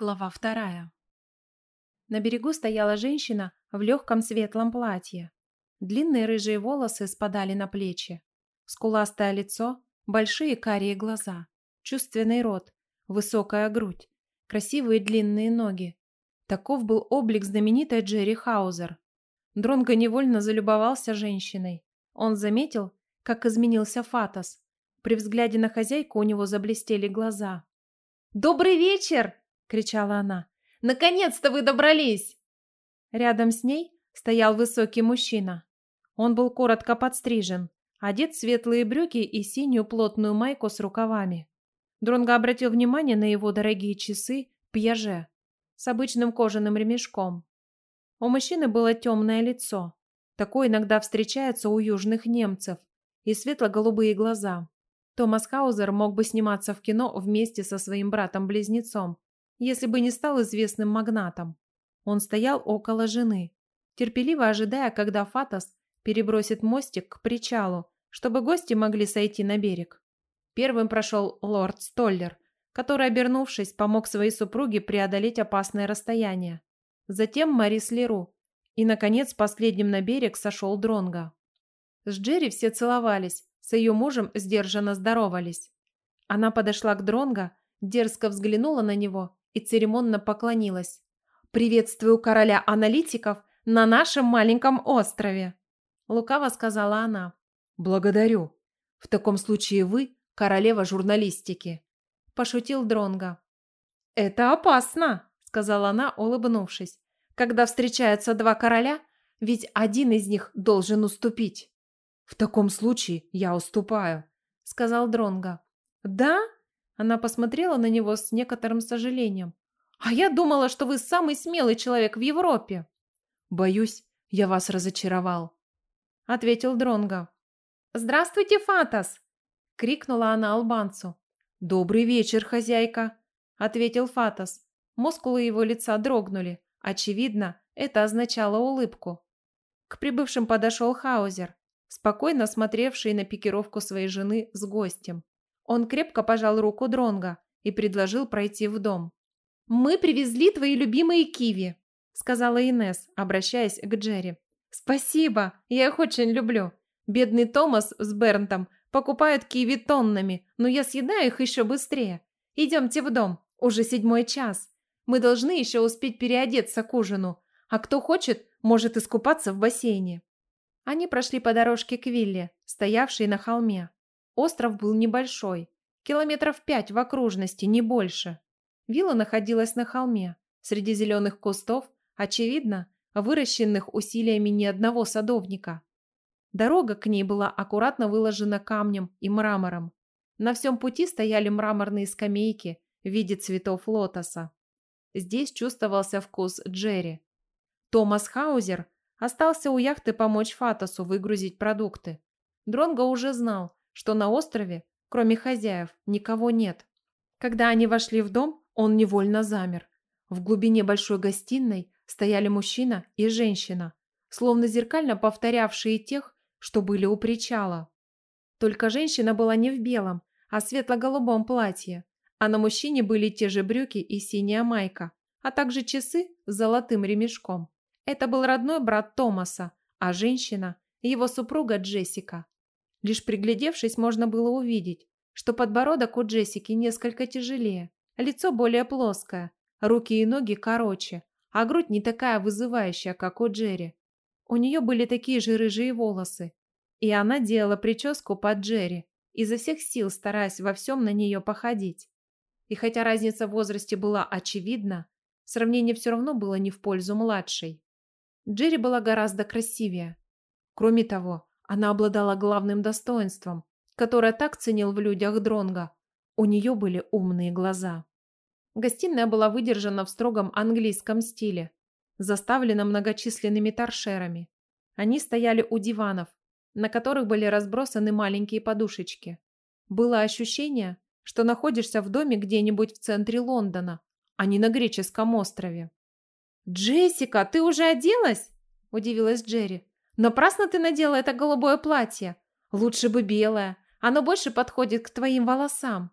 Глава вторая. На берегу стояла женщина в легком светлом платье. Длинные рыжие волосы спадали на плечи. Скуластое лицо, большие карие глаза, чувственный рот, высокая грудь, красивые длинные ноги. Таков был облик знаменитой Джерри Хаузер. Дронго невольно залюбовался женщиной. Он заметил, как изменился Фатос. При взгляде на хозяйку у него заблестели глаза. «Добрый вечер!» — кричала она. «Наконец-то вы добрались!» Рядом с ней стоял высокий мужчина. Он был коротко подстрижен, одет в светлые брюки и синюю плотную майку с рукавами. Дронго обратил внимание на его дорогие часы «Пьяже» с обычным кожаным ремешком. У мужчины было темное лицо. Такое иногда встречается у южных немцев. И светло-голубые глаза. Томас Хаузер мог бы сниматься в кино вместе со своим братом-близнецом, если бы не стал известным магнатом. Он стоял около жены, терпеливо ожидая, когда Фатос перебросит мостик к причалу, чтобы гости могли сойти на берег. Первым прошел лорд Столлер, который, обернувшись, помог своей супруге преодолеть опасное расстояние. Затем Марис Леру. И, наконец, последним на берег сошел Дронга. С Джерри все целовались, с ее мужем сдержанно здоровались. Она подошла к Дронга, дерзко взглянула на него и церемонно поклонилась. «Приветствую короля аналитиков на нашем маленьком острове!» Лукаво сказала она. «Благодарю. В таком случае вы королева журналистики», – пошутил Дронга. «Это опасно», – сказала она, улыбнувшись. «Когда встречаются два короля, ведь один из них должен уступить». «В таком случае я уступаю», – сказал Дронга. «Да?» Она посмотрела на него с некоторым сожалением. «А я думала, что вы самый смелый человек в Европе!» «Боюсь, я вас разочаровал», — ответил Дронго. «Здравствуйте, Фатас!» — крикнула она албанцу. «Добрый вечер, хозяйка!» — ответил Фатас. Мускулы его лица дрогнули. Очевидно, это означало улыбку. К прибывшим подошел Хаузер, спокойно смотревший на пикировку своей жены с гостем. Он крепко пожал руку Дронга и предложил пройти в дом. «Мы привезли твои любимые киви», — сказала Инес, обращаясь к Джерри. «Спасибо, я их очень люблю. Бедный Томас с Бернтом покупают киви тоннами, но я съедаю их еще быстрее. Идемте в дом, уже седьмой час. Мы должны еще успеть переодеться к ужину, а кто хочет, может искупаться в бассейне». Они прошли по дорожке к вилле, стоявшей на холме. Остров был небольшой, километров пять в окружности, не больше. Вилла находилась на холме, среди зеленых кустов, очевидно, выращенных усилиями ни одного садовника. Дорога к ней была аккуратно выложена камнем и мрамором. На всем пути стояли мраморные скамейки в виде цветов лотоса. Здесь чувствовался вкус Джерри. Томас Хаузер остался у яхты помочь Фатосу выгрузить продукты. Дронго уже знал, что на острове, кроме хозяев, никого нет. Когда они вошли в дом, он невольно замер. В глубине большой гостиной стояли мужчина и женщина, словно зеркально повторявшие тех, что были у причала. Только женщина была не в белом, а светло-голубом платье, а на мужчине были те же брюки и синяя майка, а также часы с золотым ремешком. Это был родной брат Томаса, а женщина – его супруга Джессика. Лишь приглядевшись, можно было увидеть, что подбородок у Джессики несколько тяжелее, лицо более плоское, руки и ноги короче, а грудь не такая вызывающая, как у Джерри. У нее были такие же рыжие волосы, и она делала прическу под Джерри, изо всех сил стараясь во всем на нее походить. И хотя разница в возрасте была очевидна, сравнение все равно было не в пользу младшей. Джерри была гораздо красивее. Кроме того, она обладала главным достоинством, которое так ценил в людях Дронга. У нее были умные глаза. Гостиная была выдержана в строгом английском стиле, заставлена многочисленными торшерами. Они стояли у диванов, на которых были разбросаны маленькие подушечки. Было ощущение, что находишься в доме где-нибудь в центре Лондона, а не на греческом острове. «Джессика, ты уже оделась?» – удивилась Джерри. Напрасно ты надела это голубое платье. Лучше бы белое. Оно больше подходит к твоим волосам.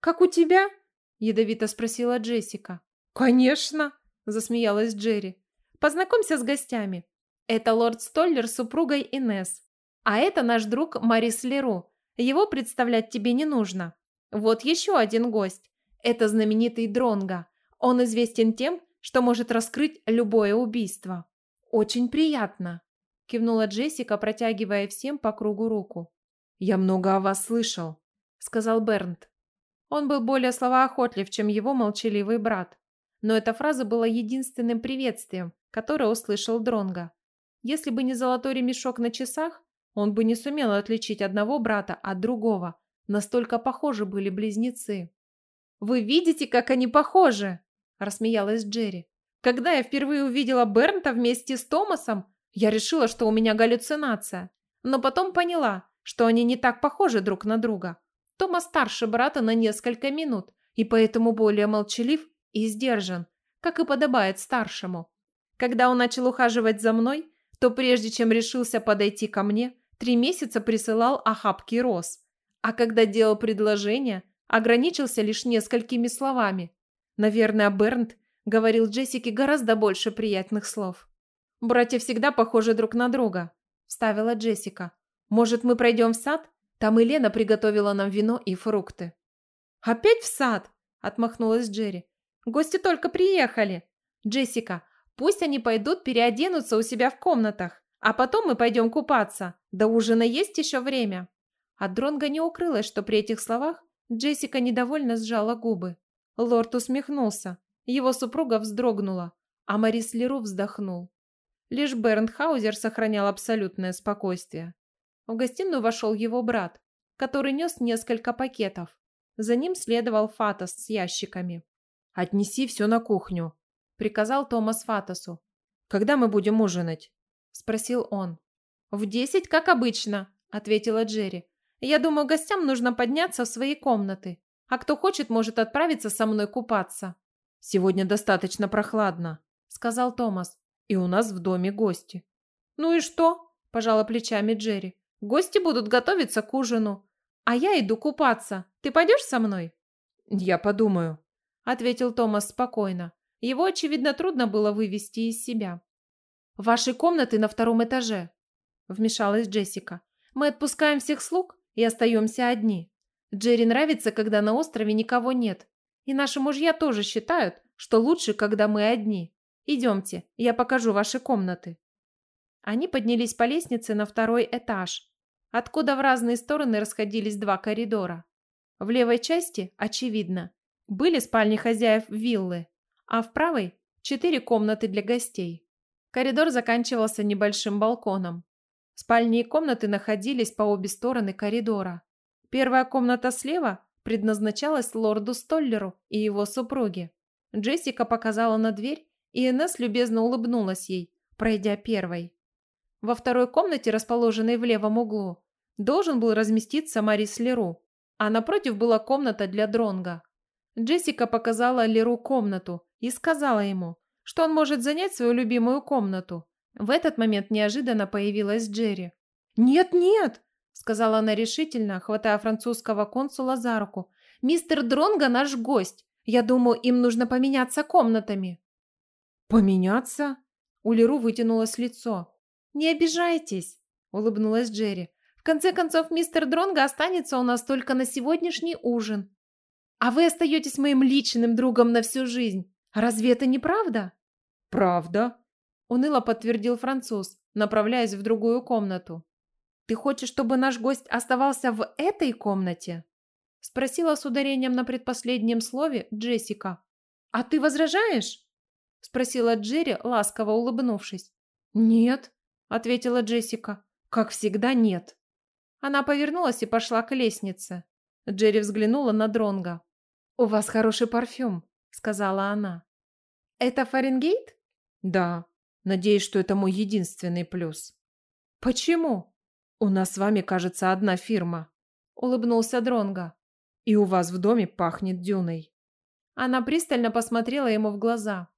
Как у тебя? Ядовито спросила Джессика. «Конечно!» – засмеялась Джерри. «Познакомься с гостями. Это лорд Столлер с супругой Инес. А это наш друг Марис Леру. Его представлять тебе не нужно. Вот еще один гость. Это знаменитый Дронга. Он известен тем, что может раскрыть любое убийство. Очень приятно!» – кивнула Джессика, протягивая всем по кругу руку. «Я много о вас слышал», – сказал Бернт. Он был более словоохотлив, чем его молчаливый брат. Но эта фраза была единственным приветствием, которое услышал Дронга. Если бы не золотой ремешок на часах, он бы не сумел отличить одного брата от другого. Настолько похожи были близнецы. «Вы видите, как они похожи?» – рассмеялась Джерри. «Когда я впервые увидела Бернта вместе с Томасом, я решила, что у меня галлюцинация. Но потом поняла, что они не так похожи друг на друга. Тома старше брата на несколько минут и поэтому более молчалив и сдержан, как и подобает старшему. Когда он начал ухаживать за мной, то прежде чем решился подойти ко мне, три месяца присылал охапки роз. А когда делал предложение, ограничился лишь несколькими словами. Наверное, Бернт говорил Джессике гораздо больше приятных слов. «Братья всегда похожи друг на друга», – вставила Джессика. «Может, мы пройдем в сад? Там и Лена приготовила нам вино и фрукты». «Опять в сад?» – отмахнулась Джерри. «Гости только приехали. Джессика, пусть они пойдут переоденутся у себя в комнатах, а потом мы пойдем купаться. До ужина есть еще время». От Дронга не укрылось, что при этих словах Джессика недовольно сжала губы. Лорд усмехнулся. Его супруга вздрогнула, а Марис Леру вздохнул. Лишь Бернхаузер сохранял абсолютное спокойствие. В гостиную вошел его брат, который нес несколько пакетов. За ним следовал Фатос с ящиками. «Отнеси все на кухню», — приказал Томас Фатосу. «Когда мы будем ужинать?» — спросил он. «В десять, как обычно», — ответила Джерри. «Я думаю, гостям нужно подняться в свои комнаты, а кто хочет, может отправиться со мной купаться». «Сегодня достаточно прохладно», — сказал Томас. «И у нас в доме гости». «Ну и что?» – пожала плечами Джерри. Гости будут готовиться к ужину. А я иду купаться. Ты пойдешь со мной?» «Я подумаю», — ответил Томас спокойно. Его, очевидно, трудно было вывести из себя. «Ваши комнаты на втором этаже», — вмешалась Джессика. «Мы отпускаем всех слуг и остаемся одни. Джерри нравится, когда на острове никого нет. И наши мужья тоже считают, что лучше, когда мы одни. Идемте, я покажу ваши комнаты». Они поднялись по лестнице на второй этаж, откуда в разные стороны расходились два коридора. В левой части, очевидно, были спальни хозяев виллы, а в правой – четыре комнаты для гостей. Коридор заканчивался небольшим балконом. Спальни и комнаты находились по обе стороны коридора. Первая комната слева предназначалась лорду Столлеру и его супруге. Джессика показала на дверь, и Энесс любезно улыбнулась ей, пройдя первой. Во второй комнате, расположенной в левом углу, должен был разместиться Марис Леру, а напротив была комната для Дронга. Джессика показала Леру комнату и сказала ему, что он может занять свою любимую комнату. В этот момент неожиданно появилась Джерри. «Нет-нет!» – сказала она решительно, хватая французского консула за руку. «Мистер Дронга наш гость. Я думаю, им нужно поменяться комнатами». «Поменяться?» У Леру вытянулось лицо. «Не обижайтесь», – улыбнулась Джерри. В конце концов, мистер Дронго останется у нас только на сегодняшний ужин. А вы остаетесь моим личным другом на всю жизнь. Разве это не правда? Правда, уныло подтвердил француз, направляясь в другую комнату. Ты хочешь, чтобы наш гость оставался в этой комнате? Спросила с ударением на предпоследнем слове Джессика. А ты возражаешь? Спросила Джерри, ласково улыбнувшись. Нет, ответила Джессика. Как всегда, нет. Она повернулась и пошла к лестнице. Джерри взглянула на Дронга. «У вас хороший парфюм», — сказала она. «Это Фаренгейт?» «Да. Надеюсь, что это мой единственный плюс». «Почему?» «У нас с вами, кажется, одна фирма», — улыбнулся Дронга. «И у вас в доме пахнет дюной». Она пристально посмотрела ему в глаза.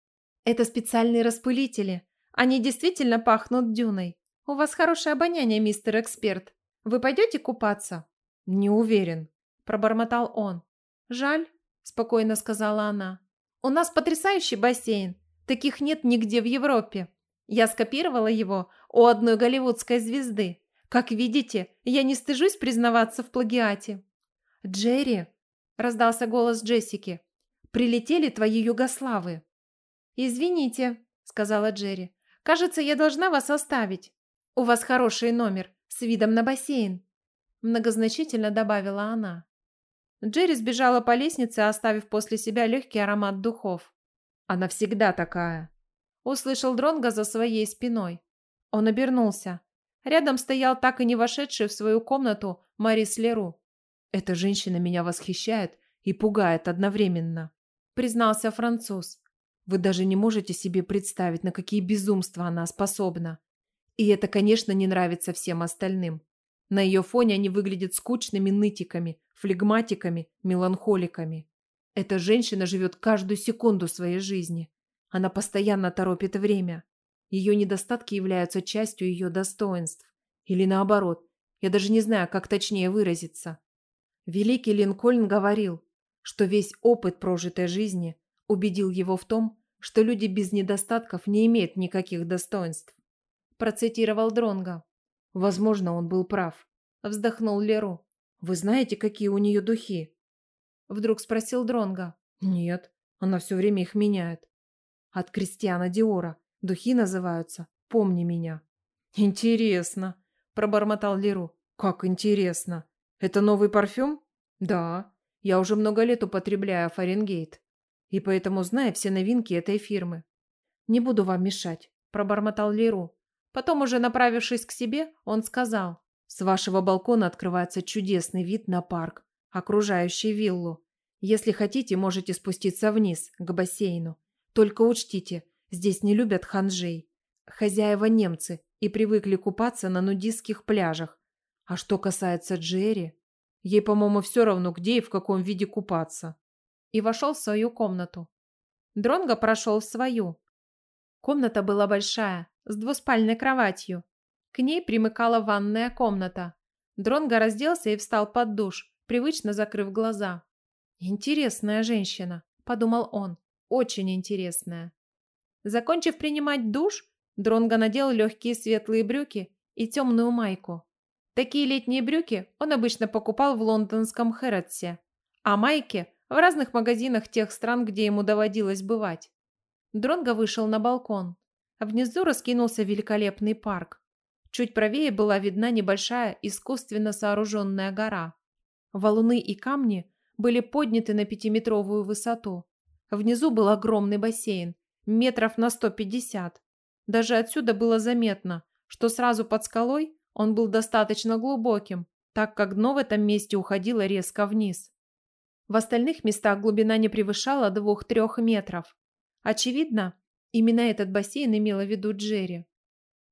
«Это специальные распылители. Они действительно пахнут дюной. У вас хорошее обоняние, мистер эксперт. Вы пойдете купаться?» «Не уверен», – пробормотал он. «Жаль», – спокойно сказала она. У нас потрясающий бассейн. Таких нет нигде в Европе. Я скопировала его у одной голливудской звезды. Как видите, я не стыжусь признаваться в плагиате. «Джерри!» – раздался голос Джессики. «Прилетели твои югославы!» «Извините», – сказала Джерри. «Кажется, я должна вас оставить. У вас хороший номер с видом на бассейн», – многозначительно добавила она. Джерри сбежала по лестнице, оставив после себя легкий аромат духов. «Она всегда такая», – услышал Дронга за своей спиной. Он обернулся. Рядом стоял так и не вошедший в свою комнату Марис Леру. «Эта женщина меня восхищает и пугает одновременно», – признался француз. «Вы даже не можете себе представить, на какие безумства она способна. И это, конечно, не нравится всем остальным. На ее фоне они выглядят скучными нытиками, флегматиками, меланхоликами. Эта женщина живет каждую секунду своей жизни. Она постоянно торопит время. Ее недостатки являются частью ее достоинств. Или наоборот, я даже не знаю, как точнее выразиться. Великий Линкольн говорил, что весь опыт прожитой жизни убедил его в том, что люди без недостатков не имеют никаких достоинств. Процитировал Дронга. Возможно, он был прав. Вздохнул Леру. Вы знаете, какие у нее духи? Вдруг спросил Дронга. Нет, она все время их меняет. От Кристиана Диора. Духи называются «Помни меня». Интересно, пробормотал Леру. Как интересно. Это новый парфюм? Да. Я уже много лет употребляю Фаренгейт. И поэтому знаю все новинки этой фирмы. Не буду вам мешать, пробормотал Леру. Потом, уже направившись к себе, он сказал. С вашего балкона открывается чудесный вид на парк, окружающий виллу. Если хотите, можете спуститься вниз, к бассейну. Только учтите, здесь не любят ханжей. Хозяева немцы и привыкли купаться на нудистских пляжах. А что касается Джерри, ей, по-моему, все равно, где и в каком виде купаться. И вошел в свою комнату. Дронго прошел в свою. Комната была большая, с двуспальной кроватью. К ней примыкала ванная комната. Дронго разделся и встал под душ, привычно закрыв глаза. «Интересная женщина», – подумал он. «Очень интересная». Закончив принимать душ, Дронго надел легкие светлые брюки и темную майку. Такие летние брюки он обычно покупал в лондонском Хэрротсе, а майки – в разных магазинах тех стран, где ему доводилось бывать. Дронго вышел на балкон. Внизу раскинулся великолепный парк. Чуть правее была видна небольшая искусственно сооруженная гора. Валуны и камни были подняты на пятиметровую высоту. Внизу был огромный бассейн, метров на 150. Даже отсюда было заметно, что сразу под скалой он был достаточно глубоким, так как дно в этом месте уходило резко вниз. В остальных местах глубина не превышала двух-трех метров. Очевидно, Именно этот бассейн имела в виду Джерри.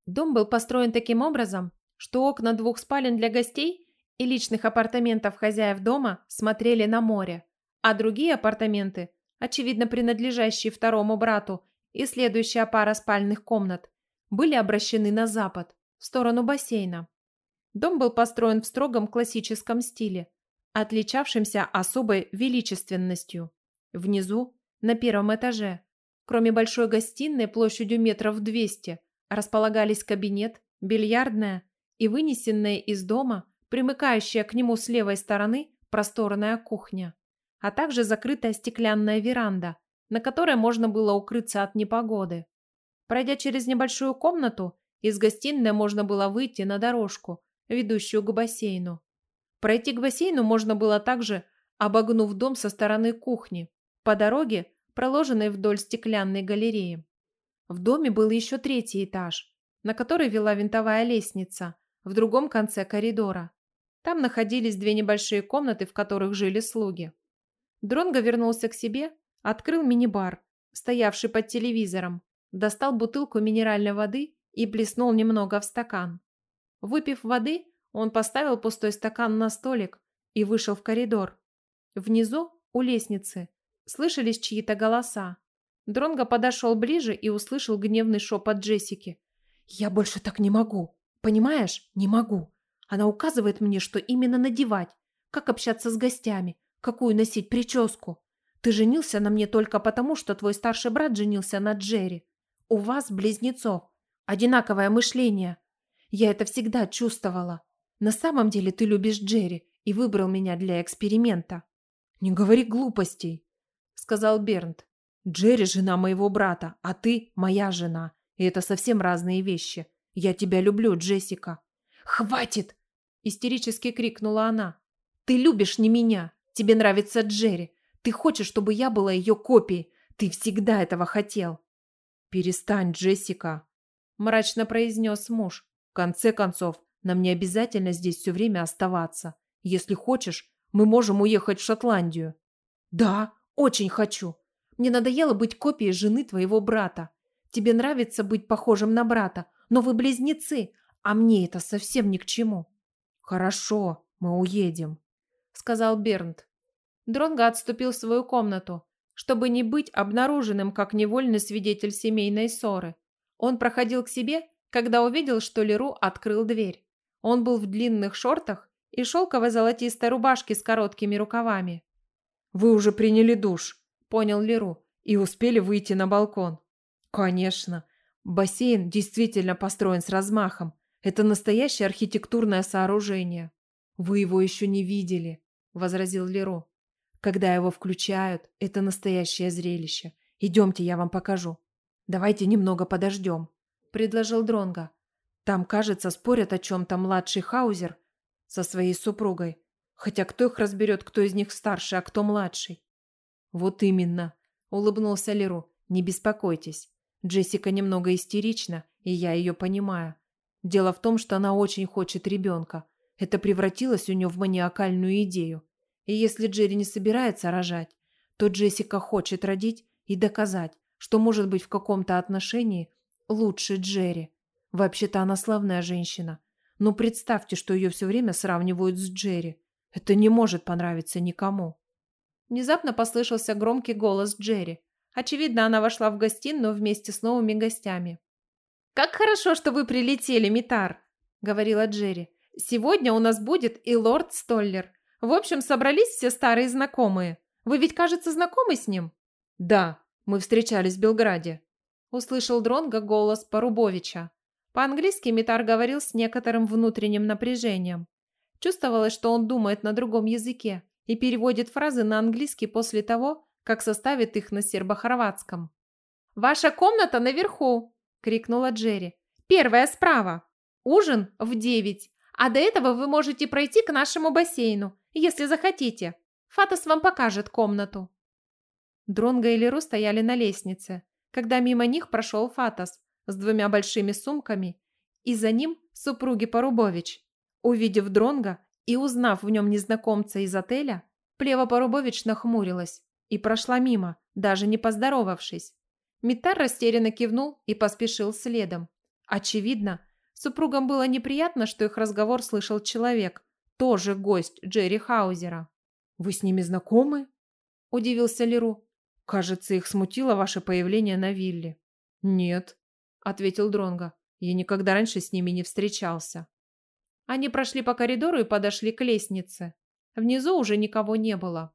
Дом был построен таким образом, что окна двух спален для гостей и личных апартаментов хозяев дома смотрели на море, а другие апартаменты, очевидно принадлежащие второму брату и следующая пара спальных комнат, были обращены на запад, в сторону бассейна. Дом был построен в строгом классическом стиле, отличавшемся особой величественностью. Внизу, на первом этаже, Кроме большой гостиной площадью метров двести, располагались кабинет, бильярдная и вынесенная из дома, примыкающая к нему с левой стороны, просторная кухня, а также закрытая стеклянная веранда, на которой можно было укрыться от непогоды. Пройдя через небольшую комнату, из гостиной можно было выйти на дорожку, ведущую к бассейну. Пройти к бассейну можно было также, обогнув дом со стороны кухни. По дороге проложенной вдоль стеклянной галереи. В доме был еще третий этаж, на который вела винтовая лестница, в другом конце коридора. Там находились две небольшие комнаты, в которых жили слуги. Дронго вернулся к себе, открыл мини-бар, стоявший под телевизором, достал бутылку минеральной воды и плеснул немного в стакан. Выпив воды, он поставил пустой стакан на столик и вышел в коридор. Внизу, у лестницы, Слышались чьи-то голоса. Дронго подошел ближе и услышал гневный шепот Джессики. «Я больше так не могу. Понимаешь? Не могу. Она указывает мне, что именно надевать, как общаться с гостями, какую носить прическу. Ты женился на мне только потому, что твой старший брат женился на Джерри. У вас, близнецов, одинаковое мышление. Я это всегда чувствовала. На самом деле ты любишь Джерри и выбрал меня для эксперимента». «Не говори глупостей», — сказал Бернт. «Джерри – жена моего брата, а ты – моя жена. И это совсем разные вещи. Я тебя люблю, Джессика». «Хватит!» – истерически крикнула она. «Ты любишь не меня. Тебе нравится Джерри. Ты хочешь, чтобы я была ее копией. Ты всегда этого хотел». «Перестань, Джессика», – мрачно произнес муж. «В конце концов, нам не обязательно здесь все время оставаться. Если хочешь, мы можем уехать в Шотландию». «Да, очень хочу. Мне надоело быть копией жены твоего брата. Тебе нравится быть похожим на брата, но вы близнецы, а мне это совсем ни к чему». «Хорошо, мы уедем», — сказал Бернт. Дронго отступил в свою комнату, чтобы не быть обнаруженным как невольный свидетель семейной ссоры. Он проходил к себе, когда увидел, что Леру открыл дверь. Он был в длинных шортах и шелковой золотистой рубашке с короткими рукавами. «Вы уже приняли душ», — понял Леру, «и успели выйти на балкон». «Конечно. Бассейн действительно построен с размахом. Это настоящее архитектурное сооружение». «Вы его еще не видели», — возразил Леру. Когда его включают, это настоящее зрелище. Идемте, я вам покажу. Давайте немного подождем, предложил Дронга. Там, кажется, спорят о чем-то младший Хаузер со своей супругой. Хотя кто их разберет, кто из них старший, а кто младший? Вот именно, улыбнулся Леру. Не беспокойтесь. Джессика немного истерична, и я ее понимаю. Дело в том, что она очень хочет ребенка. Это превратилось у нее в маниакальную идею. И если Джерри не собирается рожать, то Джессика хочет родить и доказать, что может быть в каком-то отношении лучше Джерри. Вообще-то она славная женщина. Но представьте, что ее все время сравнивают с Джерри. Это не может понравиться никому. Внезапно послышался громкий голос Джерри. Очевидно, она вошла в гостиную вместе с новыми гостями. «Как хорошо, что вы прилетели, Митар!» — говорила Джерри. «Сегодня у нас будет и лорд Столлер. В общем, собрались все старые знакомые. Вы ведь, кажется, знакомы с ним? Да, мы встречались в Белграде. Услышал Дронго голос Порубовича. По-английски Митар говорил с некоторым внутренним напряжением. Чувствовалось, что он думает на другом языке и переводит фразы на английский после того, как составит их на сербо-хорватском. «Ваша комната наверху!» – крикнула Джерри. «Первая справа. Ужин в девять, а до этого вы можете пройти к нашему бассейну если захотите. Фатос вам покажет комнату». Дронго и Леру стояли на лестнице, когда мимо них прошел Фатос с двумя большими сумками, и за ним супруги Порубович. Увидев Дронга и узнав в нем незнакомца из отеля, Плева Порубович нахмурилась и прошла мимо, даже не поздоровавшись. Митар растерянно кивнул и поспешил следом. Очевидно, супругам было неприятно, что их разговор слышал человек, тоже гость Джерри Хаузера. «Вы с ними знакомы?» – удивился Леру. «Кажется, их смутило ваше появление на вилле». «Нет», – ответил Дронго. «Я никогда раньше с ними не встречался». Они прошли по коридору и подошли к лестнице. Внизу уже никого не было.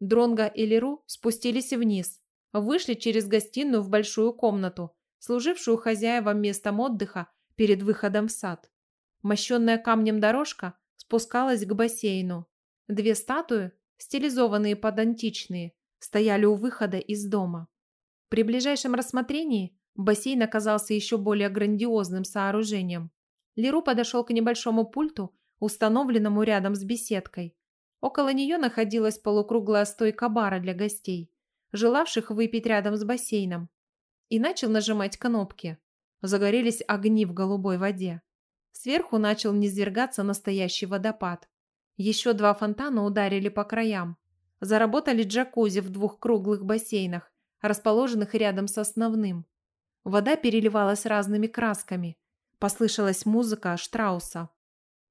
Дронго и Леру спустились вниз, вышли через гостиную в большую комнату, служившую хозяевам местом отдыха перед выходом в сад. Мощенная камнем дорожка спускалась к бассейну. Две статуи, стилизованные под античные, стояли у выхода из дома. При ближайшем рассмотрении бассейн оказался еще более грандиозным сооружением. Леру подошел к небольшому пульту, установленному рядом с беседкой. Около нее находилась полукруглая стойка бара для гостей, желавших выпить рядом с бассейном, и начал нажимать кнопки. Загорелись огни в голубой воде. Сверху начал низвергаться настоящий водопад. Еще два фонтана ударили по краям. Заработали джакузи в двух круглых бассейнах, расположенных рядом с основным. Вода переливалась разными красками. Послышалась музыка Штрауса.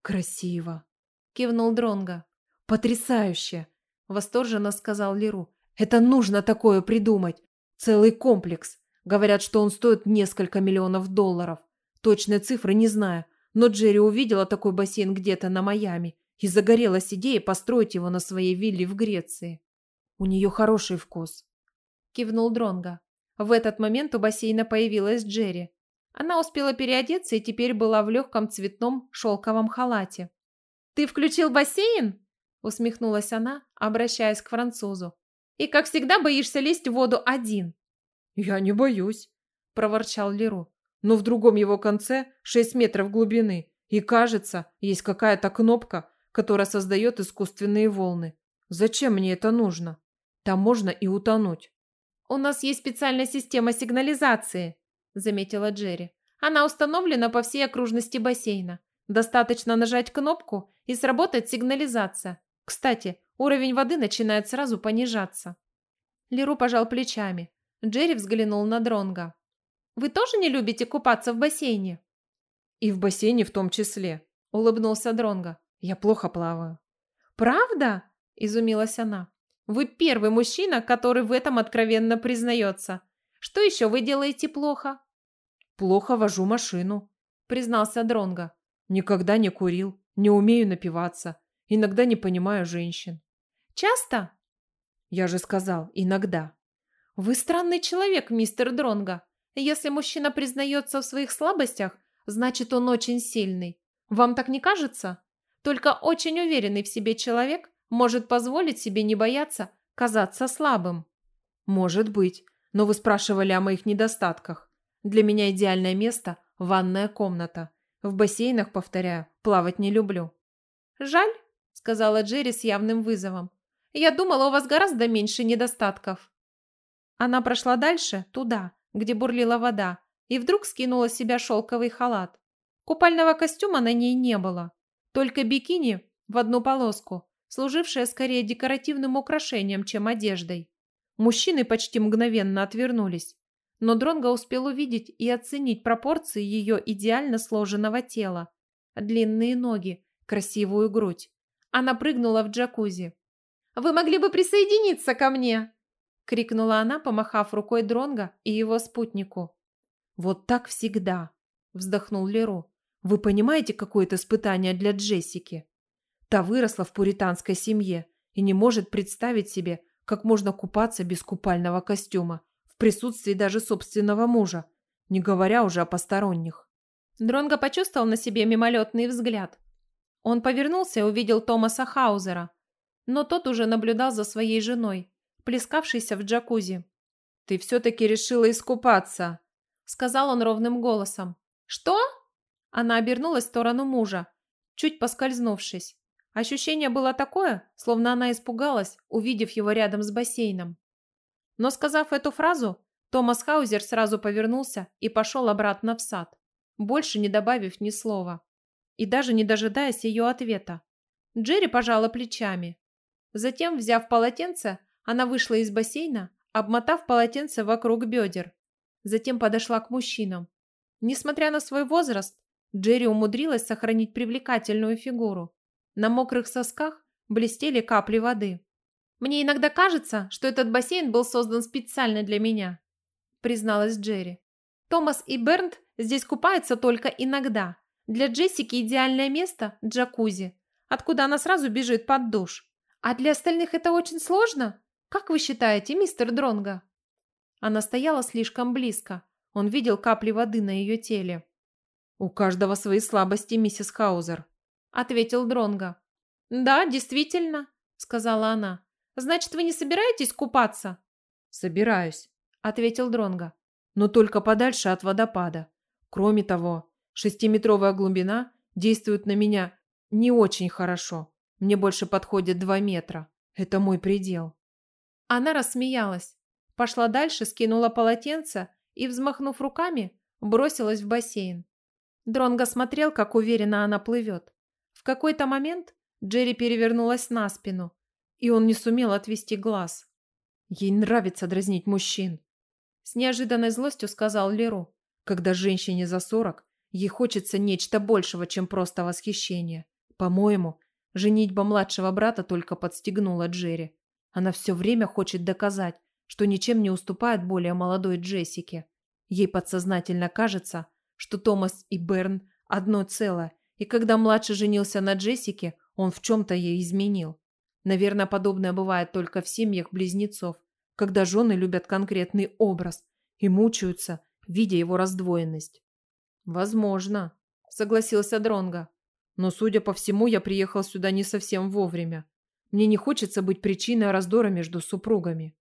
«Красиво!» – кивнул Дронга. «Потрясающе!» – восторженно сказал Леру. «Это нужно такое придумать! Целый комплекс! Говорят, что он стоит несколько миллионов долларов. Точной цифры не знаю, но Джерри увидела такой бассейн где-то на Майами и загорелась идеей построить его на своей вилле в Греции. У нее хороший вкус. Кивнул Дронга. В этот момент у бассейна появилась Джерри. Она успела переодеться и теперь была в легком цветном шелковом халате. «Ты включил бассейн?» – усмехнулась она, обращаясь к французу. «И, как всегда, боишься лезть в воду один». «Я не боюсь», – проворчал Леру. «Но в другом его конце шесть метров глубины, и, кажется, есть какая-то кнопка, которая создает искусственные волны. Зачем мне это нужно? Там можно и утонуть». «У нас есть специальная система сигнализации», – заметила Джерри. «Она установлена по всей окружности бассейна. Достаточно нажать кнопку, и сработает сигнализация. Кстати, уровень воды начинает сразу понижаться». Леру пожал плечами. Джерри взглянул на Дронга. «Вы тоже не любите купаться в бассейне?» «И в бассейне в том числе», – улыбнулся Дронга. «Я плохо плаваю». «Правда?» – изумилась она. «Вы первый мужчина, который в этом откровенно признается. Что еще вы делаете плохо?» «Плохо вожу машину», – признался Дронга. «Никогда не курил, не умею напиваться, иногда не понимаю женщин». «Часто?» «Я же сказал, иногда». «Вы странный человек, мистер Дронга. Если мужчина признается в своих слабостях, значит, он очень сильный. Вам так не кажется? Только очень уверенный в себе человек может позволить себе не бояться казаться слабым». «Может быть, но вы спрашивали о моих недостатках. Для меня идеальное место – ванная комната. В бассейнах, повторяю, плавать не люблю». «Жаль», – сказала Джерри с явным вызовом. «Я думала, у вас гораздо меньше недостатков». Она прошла дальше, туда, где бурлила вода, и вдруг скинула с себя шелковый халат. Купального костюма на ней не было, только бикини в одну полоску, служившая скорее декоративным украшением, чем одеждой. Мужчины почти мгновенно отвернулись. Но Дронго успел увидеть и оценить пропорции ее идеально сложенного тела. Длинные ноги, красивую грудь. Она прыгнула в джакузи. «Вы могли бы присоединиться ко мне!» крикнула она, помахав рукой Дронга и его спутнику. «Вот так всегда!» вздохнул Леру. «Вы понимаете, какое это испытание для Джессики? Та выросла в пуританской семье и не может представить себе, как можно купаться без купального костюма, в присутствии даже собственного мужа, не говоря уже о посторонних. Дронго почувствовал на себе мимолетный взгляд. Он повернулся и увидел Томаса Хаузера, но тот уже наблюдал за своей женой, плескавшейся в джакузи. «Ты все-таки решила искупаться», — сказал он ровным голосом. «Что?» Она обернулась в сторону мужа, чуть поскользнувшись. Ощущение было такое, словно она испугалась, увидев его рядом с бассейном. Но сказав эту фразу, Томас Хаузер сразу повернулся и пошел обратно в сад, больше не добавив ни слова. И даже не дожидаясь ее ответа. Джерри пожала плечами. Затем, взяв полотенце, она вышла из бассейна, обмотав полотенце вокруг бедер. Затем подошла к мужчинам. Несмотря на свой возраст, Джерри умудрилась сохранить привлекательную фигуру. На мокрых сосках блестели капли воды. «Мне иногда кажется, что этот бассейн был создан специально для меня», призналась Джерри. «Томас и Бернт здесь купаются только иногда. Для Джессики идеальное место – джакузи, откуда она сразу бежит под душ. А для остальных это очень сложно? Как вы считаете, мистер Дронга? Она стояла слишком близко. Он видел капли воды на ее теле. «У каждого свои слабости, миссис Хаузер», — ответил Дронга. «Да, действительно», — сказала она. «Значит, вы не собираетесь купаться?» «Собираюсь», — ответил Дронга. «Но только подальше от водопада. Кроме того, шестиметровая глубина действует на меня не очень хорошо. Мне больше подходит два метра. Это мой предел». Она рассмеялась, пошла дальше, скинула полотенце и, взмахнув руками, бросилась в бассейн. Дронго смотрел, как уверенно она плывет. В какой-то момент Джерри перевернулась на спину, и он не сумел отвести глаз. Ей нравится дразнить мужчин. С неожиданной злостью сказал Леру. Когда женщине за сорок, ей хочется нечто большего, чем просто восхищение. По-моему, женитьба младшего брата только подстегнула Джерри. Она все время хочет доказать, что ничем не уступает более молодой Джессике. Ей подсознательно кажется, что Томас и Берн одно целое, и когда младший женился на Джессике, он в чем-то ей изменил. Наверное, подобное бывает только в семьях близнецов, когда жены любят конкретный образ и мучаются, видя его раздвоенность. Возможно, согласился Дронга. Но, судя по всему, я приехал сюда не совсем вовремя. Мне не хочется быть причиной раздора между супругами.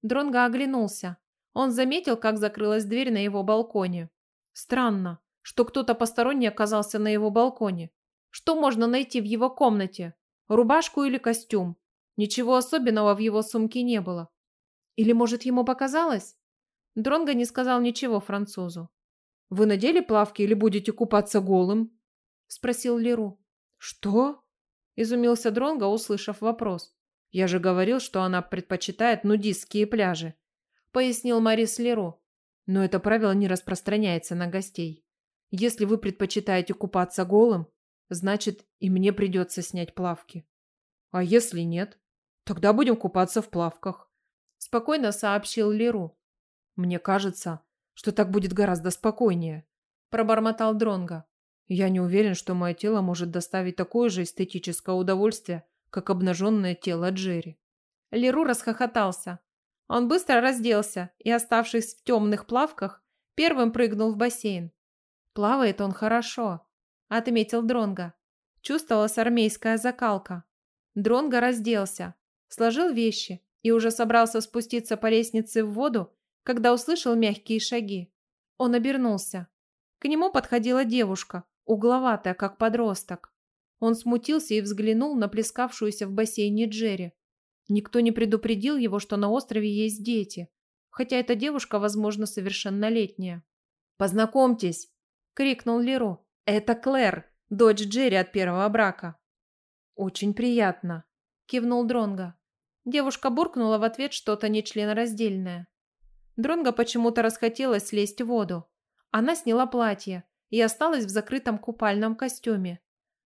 Дронга оглянулся. Он заметил, как закрылась дверь на его балконе. Странно, что кто-то посторонний оказался на его балконе. Что можно найти в его комнате? Рубашку или костюм? Ничего особенного в его сумке не было. Или, может, ему показалось? Дронго не сказал ничего французу. «Вы надели плавки или будете купаться голым?» – спросил Леру. «Что?» – изумился Дронго, услышав вопрос. «Я же говорил, что она предпочитает нудистские пляжи», – пояснил Марис Леру. «Но это правило не распространяется на гостей. Если вы предпочитаете купаться голым, значит, и мне придется снять плавки. А если нет, тогда будем купаться в плавках», – спокойно сообщил Леру. «Мне кажется, что так будет гораздо спокойнее», – пробормотал Дронго. «Я не уверен, что мое тело может доставить такое же эстетическое удовольствие, как обнаженное тело Джерри». Леру расхохотался. Он быстро разделся и, оставшись в темных плавках, первым прыгнул в бассейн. «Плавает он хорошо», – отметил Дронго. Чувствовалась армейская закалка. Дронго разделся, сложил вещи и уже собрался спуститься по лестнице в воду, когда услышал мягкие шаги. Он обернулся. К нему подходила девушка, угловатая, как подросток. Он смутился и взглянул на плескавшуюся в бассейне Джерри. Никто не предупредил его, что на острове есть дети, хотя эта девушка, возможно, совершеннолетняя. «Познакомьтесь!» – крикнул Леру. «Это Клэр, дочь Джерри от первого брака». «Очень приятно», – кивнул Дронга. Девушка буркнула в ответ что-то нечленораздельное. Дронго почему-то расхотелось слезть в воду. Она сняла платье и осталась в закрытом купальном костюме.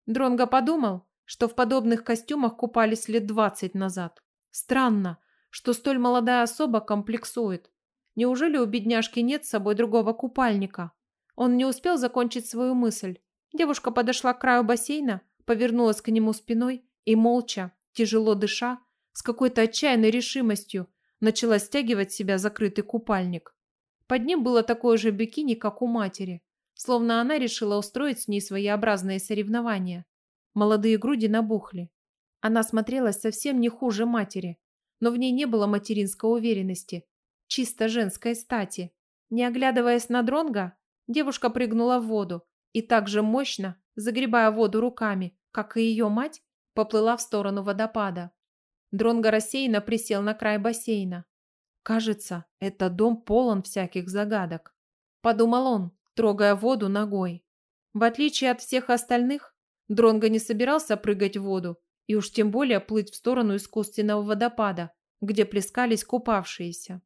Дронго подумал, что в подобных костюмах купались лет двадцать назад. Странно, что столь молодая особа комплексует. Неужели у бедняжки нет с собой другого купальника? Он не успел закончить свою мысль. Девушка подошла к краю бассейна, повернулась к нему спиной и молча, тяжело дыша, с какой-то отчаянной решимостью, начала стягивать себя закрытый купальник. Под ним было такое же бикини, как у матери, словно она решила устроить с ней своеобразные соревнования. Молодые груди набухли. Она смотрелась совсем не хуже матери, но в ней не было материнской уверенности, чисто женской стати. Не оглядываясь на дронга, девушка прыгнула в воду и так же мощно, загребая воду руками, как и ее мать, поплыла в сторону водопада. Дронго рассеянно присел на край бассейна. «Кажется, этот дом полон всяких загадок», – подумал он, трогая воду ногой. В отличие от всех остальных, Дронго не собирался прыгать в воду и уж тем более плыть в сторону искусственного водопада, где плескались купавшиеся.